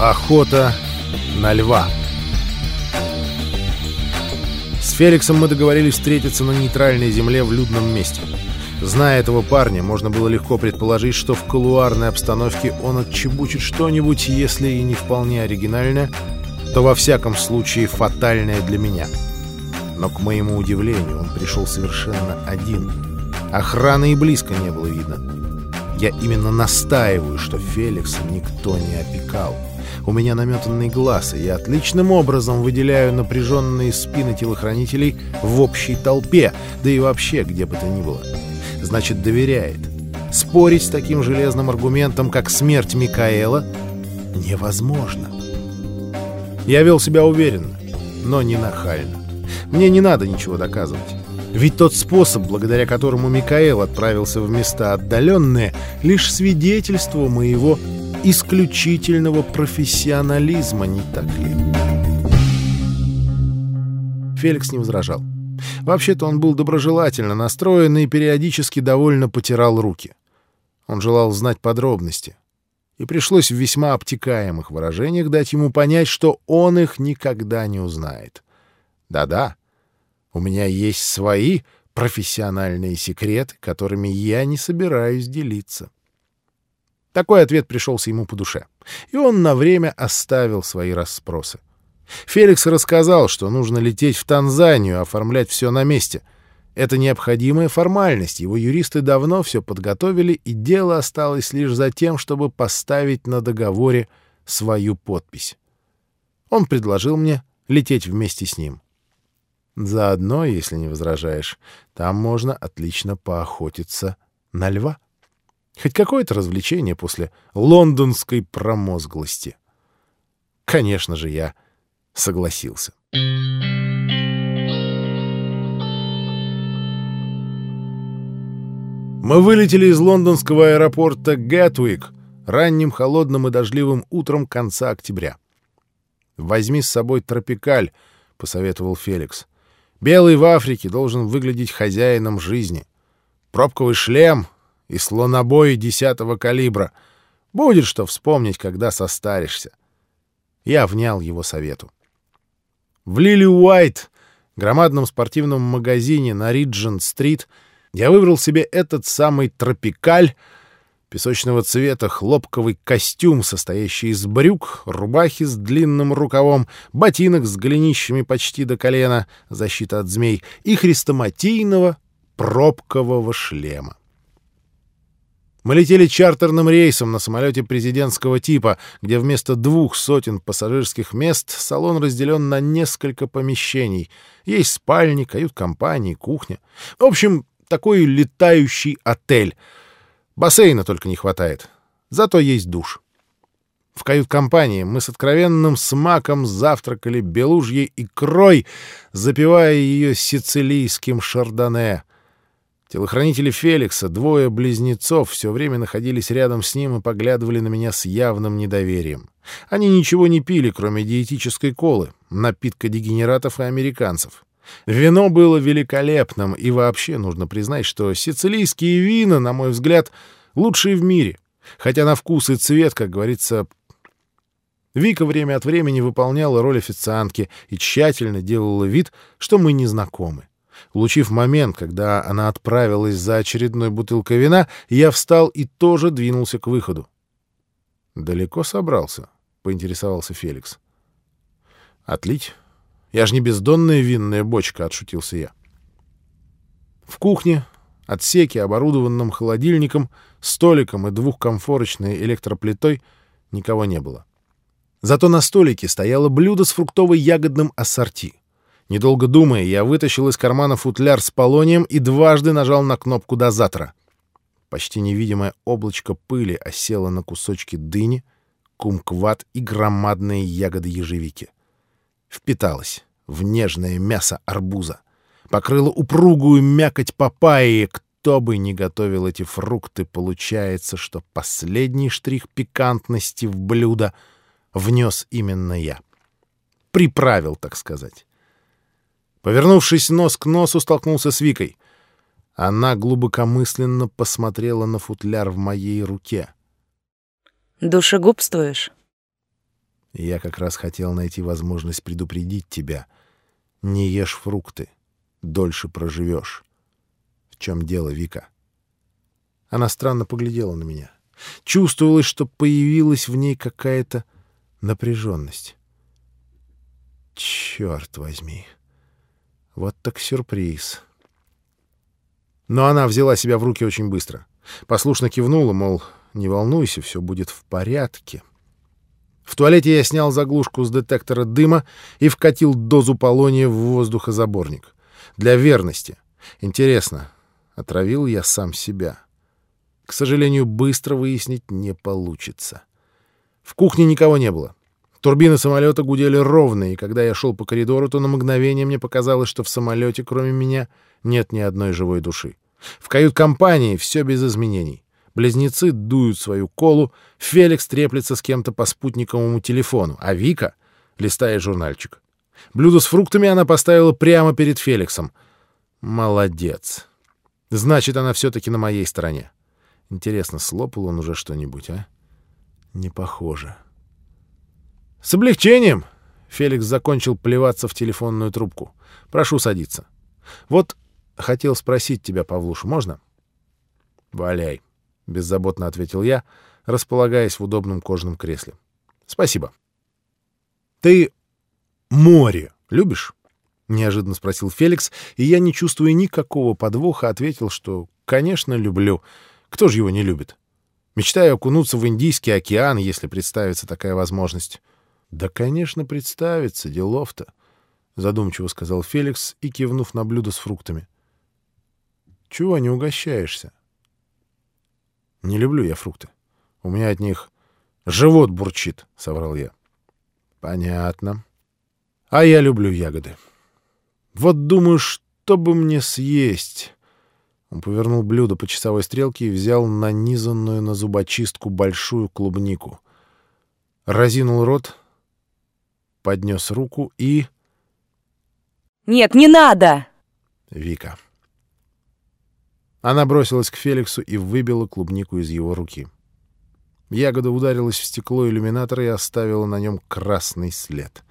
Охота на льва. С Феликсом мы договорились встретиться на нейтральной земле в людном месте. Зная этого парня, можно было легко предположить, что в колуарной обстановке он отчебучит что-нибудь, если и не вполне оригинальное, то во всяком случае фатальное для меня. Но, к моему удивлению, он пришел совершенно один. Охраны и близко не было видно. Я именно настаиваю, что Феликса никто не опекал. У меня наметанный глаз, и я отличным образом выделяю напряженные спины телохранителей в общей толпе, да и вообще где бы то ни было. Значит, доверяет. Спорить с таким железным аргументом, как смерть Микаэла, невозможно. Я вел себя уверенно, но не нахально. Мне не надо ничего доказывать. Ведь тот способ, благодаря которому Микаэл отправился в места отдаленные, лишь свидетельство моего исключительного профессионализма, не так ли? Феликс не возражал. Вообще-то он был доброжелательно настроен и периодически довольно потирал руки. Он желал знать подробности. И пришлось в весьма обтекаемых выражениях дать ему понять, что он их никогда не узнает. Да-да, у меня есть свои профессиональные секреты, которыми я не собираюсь делиться. Такой ответ пришелся ему по душе, и он на время оставил свои расспросы. Феликс рассказал, что нужно лететь в Танзанию, оформлять все на месте. Это необходимая формальность, его юристы давно все подготовили, и дело осталось лишь за тем, чтобы поставить на договоре свою подпись. Он предложил мне лететь вместе с ним. Заодно, если не возражаешь, там можно отлично поохотиться на льва. Хоть какое-то развлечение после лондонской промозглости. Конечно же, я согласился. Мы вылетели из лондонского аэропорта Гэтуик ранним холодным и дождливым утром конца октября. «Возьми с собой тропикаль», — посоветовал Феликс. «Белый в Африке должен выглядеть хозяином жизни. Пробковый шлем и слонобой десятого калибра. Будет что вспомнить, когда состаришься». Я внял его совету. В Лили Уайт, громадном спортивном магазине на Риджин-стрит, я выбрал себе этот самый тропикаль песочного цвета хлопковый костюм, состоящий из брюк, рубахи с длинным рукавом, ботинок с голенищами почти до колена, защита от змей, и хрестоматийного пробкового шлема. Мы летели чартерным рейсом на самолете президентского типа, где вместо двух сотен пассажирских мест салон разделен на несколько помещений. Есть спальни, кают-компании, кухня. В общем, такой летающий отель. Бассейна только не хватает. Зато есть душ. В кают-компании мы с откровенным смаком завтракали белужьей икрой, запивая ее сицилийским шардоне — Телохранители Феликса, двое близнецов, все время находились рядом с ним и поглядывали на меня с явным недоверием. Они ничего не пили, кроме диетической колы, напитка дегенератов и американцев. Вино было великолепным, и вообще нужно признать, что сицилийские вина, на мой взгляд, лучшие в мире. Хотя на вкус и цвет, как говорится... Вика время от времени выполняла роль официантки и тщательно делала вид, что мы не знакомы. Улучив момент, когда она отправилась за очередной бутылкой вина, я встал и тоже двинулся к выходу. «Далеко собрался?» — поинтересовался Феликс. «Отлить? Я ж не бездонная винная бочка», — отшутился я. В кухне, отсеке, оборудованном холодильником, столиком и двухкомфорочной электроплитой никого не было. Зато на столике стояло блюдо с фруктово-ягодным ассорти. Недолго думая, я вытащил из кармана футляр с полонием и дважды нажал на кнопку дозатора. Почти невидимое облачко пыли осело на кусочки дыни, кумкват и громадные ягоды ежевики. Впиталось в нежное мясо арбуза. Покрыло упругую мякоть папайи. Кто бы ни готовил эти фрукты, получается, что последний штрих пикантности в блюдо внес именно я. Приправил, так сказать. Повернувшись нос к носу, столкнулся с Викой. Она глубокомысленно посмотрела на футляр в моей руке. «Душегубствуешь?» Я как раз хотел найти возможность предупредить тебя. Не ешь фрукты. Дольше проживешь. В чем дело, Вика? Она странно поглядела на меня. Чувствовалось, что появилась в ней какая-то напряженность. Черт возьми. Вот так сюрприз. Но она взяла себя в руки очень быстро. Послушно кивнула, мол, не волнуйся, все будет в порядке. В туалете я снял заглушку с детектора дыма и вкатил дозу полония в воздухозаборник. Для верности. Интересно, отравил я сам себя? К сожалению, быстро выяснить не получится. В кухне никого не было. Турбины самолета гудели ровно, и когда я шел по коридору, то на мгновение мне показалось, что в самолете, кроме меня, нет ни одной живой души. В кают-компании все без изменений. Близнецы дуют свою колу, Феликс треплется с кем-то по спутниковому телефону, а Вика листает журнальчик. Блюдо с фруктами она поставила прямо перед Феликсом. Молодец. Значит, она все-таки на моей стороне. Интересно, слопал он уже что-нибудь, а? Не похоже. С облегчением! Феликс закончил плеваться в телефонную трубку. Прошу садиться. Вот хотел спросить тебя, Павлуш, можно? Валяй беззаботно ответил я, располагаясь в удобном кожаном кресле. Спасибо. Ты море любишь? неожиданно спросил Феликс, и я, не чувствуя никакого подвоха, ответил, что, конечно, люблю. Кто же его не любит? Мечтаю окунуться в Индийский океан, если представится такая возможность. Да, конечно, представится, делов-то, задумчиво сказал Феликс и кивнув на блюдо с фруктами. Чего не угощаешься? Не люблю я фрукты. У меня от них живот бурчит, — соврал я. Понятно. А я люблю ягоды. Вот думаю, что бы мне съесть. Он повернул блюдо по часовой стрелке и взял нанизанную на зубочистку большую клубнику. Разинул рот, поднес руку и... «Нет, не надо!» Вика. Она бросилась к Феликсу и выбила клубнику из его руки. Ягода ударилась в стекло иллюминатора и оставила на нем красный след.